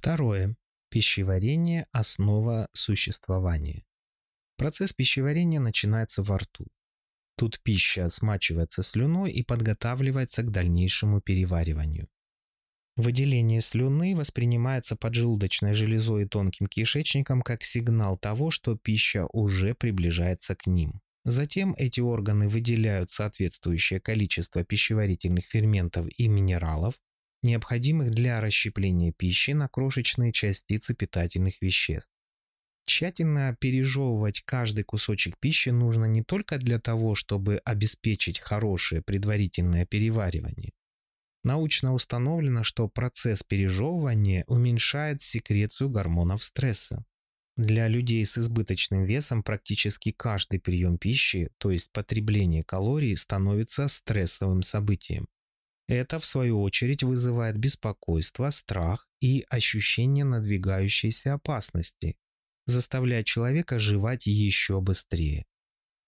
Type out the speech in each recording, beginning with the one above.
Второе. Пищеварение – основа существования. Процесс пищеварения начинается во рту. Тут пища смачивается слюной и подготавливается к дальнейшему перевариванию. Выделение слюны воспринимается поджелудочной железой и тонким кишечником как сигнал того, что пища уже приближается к ним. Затем эти органы выделяют соответствующее количество пищеварительных ферментов и минералов, необходимых для расщепления пищи на крошечные частицы питательных веществ. Тщательно пережевывать каждый кусочек пищи нужно не только для того, чтобы обеспечить хорошее предварительное переваривание. Научно установлено, что процесс пережевывания уменьшает секрецию гормонов стресса. Для людей с избыточным весом практически каждый прием пищи, то есть потребление калорий, становится стрессовым событием. Это, в свою очередь, вызывает беспокойство, страх и ощущение надвигающейся опасности, заставляя человека жевать еще быстрее.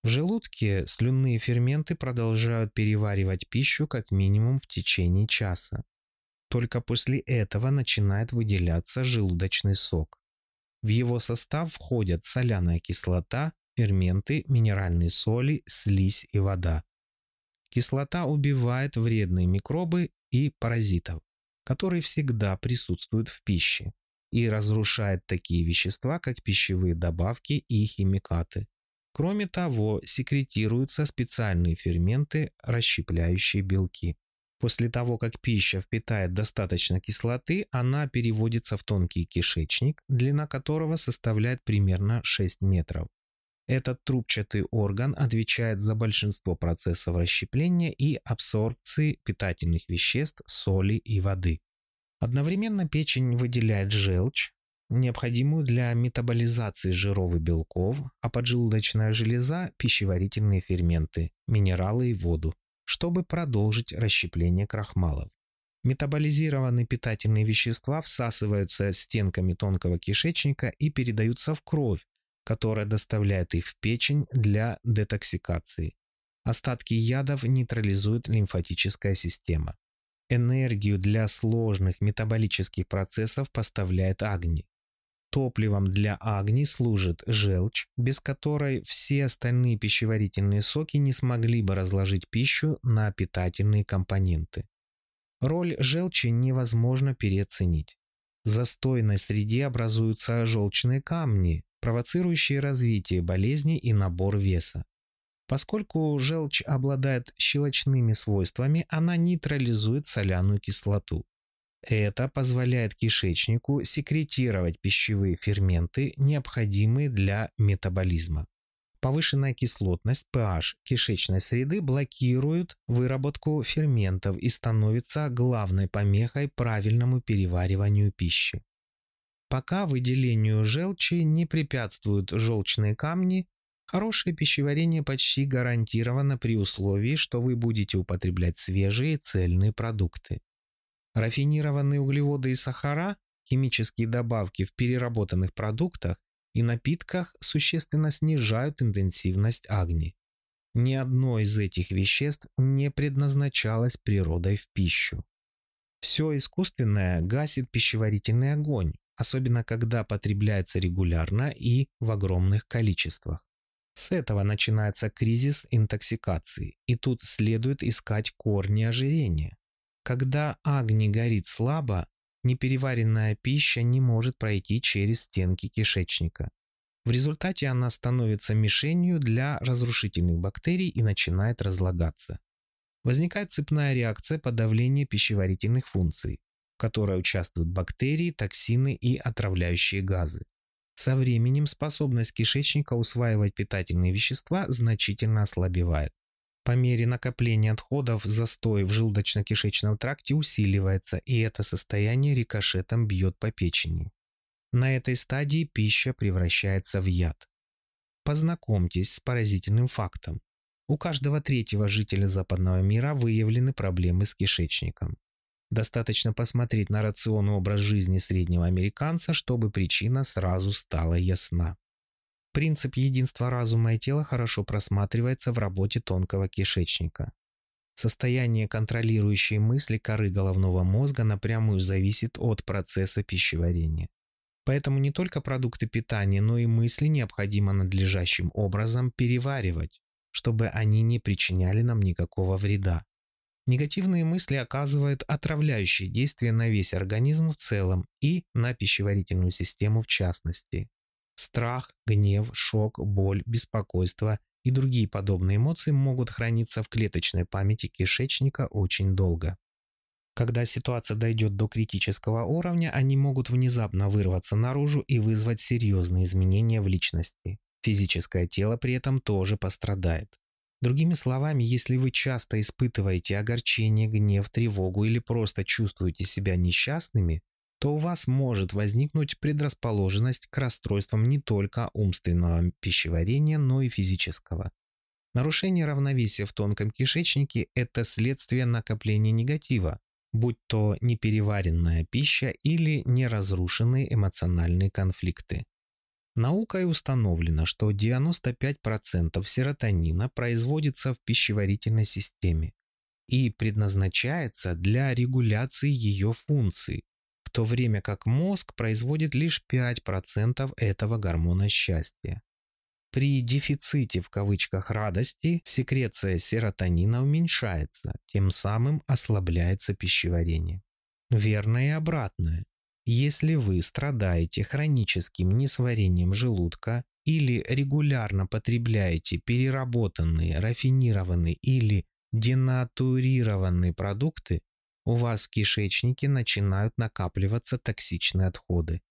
В желудке слюнные ферменты продолжают переваривать пищу как минимум в течение часа. Только после этого начинает выделяться желудочный сок. В его состав входят соляная кислота, ферменты, минеральные соли, слизь и вода. Кислота убивает вредные микробы и паразитов, которые всегда присутствуют в пище, и разрушает такие вещества, как пищевые добавки и химикаты. Кроме того, секретируются специальные ферменты, расщепляющие белки. После того, как пища впитает достаточно кислоты, она переводится в тонкий кишечник, длина которого составляет примерно 6 метров. Этот трубчатый орган отвечает за большинство процессов расщепления и абсорбции питательных веществ, соли и воды. Одновременно печень выделяет желчь, необходимую для метаболизации жиров и белков, а поджелудочная железа – пищеварительные ферменты, минералы и воду, чтобы продолжить расщепление крахмалов. Метаболизированные питательные вещества всасываются стенками тонкого кишечника и передаются в кровь, которая доставляет их в печень для детоксикации. Остатки ядов нейтрализует лимфатическая система. Энергию для сложных метаболических процессов поставляет агни. Топливом для агни служит желчь, без которой все остальные пищеварительные соки не смогли бы разложить пищу на питательные компоненты. Роль желчи невозможно переоценить. Застойной среде образуются желчные камни, провоцирующие развитие болезни и набор веса. Поскольку желчь обладает щелочными свойствами, она нейтрализует соляную кислоту. Это позволяет кишечнику секретировать пищевые ферменты, необходимые для метаболизма. Повышенная кислотность pH кишечной среды блокирует выработку ферментов и становится главной помехой правильному перевариванию пищи. Пока выделению желчи не препятствуют желчные камни, хорошее пищеварение почти гарантировано при условии, что вы будете употреблять свежие цельные продукты. Рафинированные углеводы и сахара, химические добавки в переработанных продуктах и напитках существенно снижают интенсивность агни. Ни одно из этих веществ не предназначалось природой в пищу. Все искусственное гасит пищеварительный огонь, особенно когда потребляется регулярно и в огромных количествах. С этого начинается кризис интоксикации, и тут следует искать корни ожирения. Когда агни горит слабо, непереваренная пища не может пройти через стенки кишечника. В результате она становится мишенью для разрушительных бактерий и начинает разлагаться. Возникает цепная реакция подавления пищеварительных функций которой участвуют бактерии, токсины и отравляющие газы. Со временем способность кишечника усваивать питательные вещества значительно ослабевает. По мере накопления отходов застой в желудочно-кишечном тракте усиливается, и это состояние рикошетом бьет по печени. На этой стадии пища превращается в яд. Познакомьтесь с поразительным фактом. У каждого третьего жителя западного мира выявлены проблемы с кишечником. Достаточно посмотреть на рацион и образ жизни среднего американца, чтобы причина сразу стала ясна. Принцип единства разума и тела хорошо просматривается в работе тонкого кишечника. Состояние контролирующей мысли коры головного мозга напрямую зависит от процесса пищеварения. Поэтому не только продукты питания, но и мысли необходимо надлежащим образом переваривать, чтобы они не причиняли нам никакого вреда. Негативные мысли оказывают отравляющие действия на весь организм в целом и на пищеварительную систему в частности. Страх, гнев, шок, боль, беспокойство и другие подобные эмоции могут храниться в клеточной памяти кишечника очень долго. Когда ситуация дойдет до критического уровня, они могут внезапно вырваться наружу и вызвать серьезные изменения в личности. Физическое тело при этом тоже пострадает. Другими словами, если вы часто испытываете огорчение, гнев, тревогу или просто чувствуете себя несчастными, то у вас может возникнуть предрасположенность к расстройствам не только умственного пищеварения, но и физического. Нарушение равновесия в тонком кишечнике – это следствие накопления негатива, будь то непереваренная пища или неразрушенные эмоциональные конфликты. Наукой установлено, что 95% серотонина производится в пищеварительной системе и предназначается для регуляции ее функций, в то время как мозг производит лишь 5% этого гормона счастья. При дефиците в кавычках радости секреция серотонина уменьшается, тем самым ослабляется пищеварение. Верно и обратное. Если вы страдаете хроническим несварением желудка или регулярно потребляете переработанные, рафинированные или денатурированные продукты, у вас в кишечнике начинают накапливаться токсичные отходы.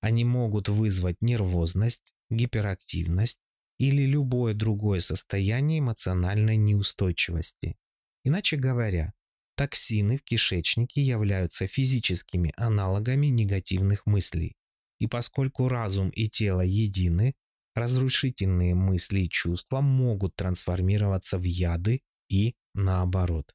Они могут вызвать нервозность, гиперактивность или любое другое состояние эмоциональной неустойчивости. Иначе говоря, Токсины в кишечнике являются физическими аналогами негативных мыслей. И поскольку разум и тело едины, разрушительные мысли и чувства могут трансформироваться в яды и наоборот.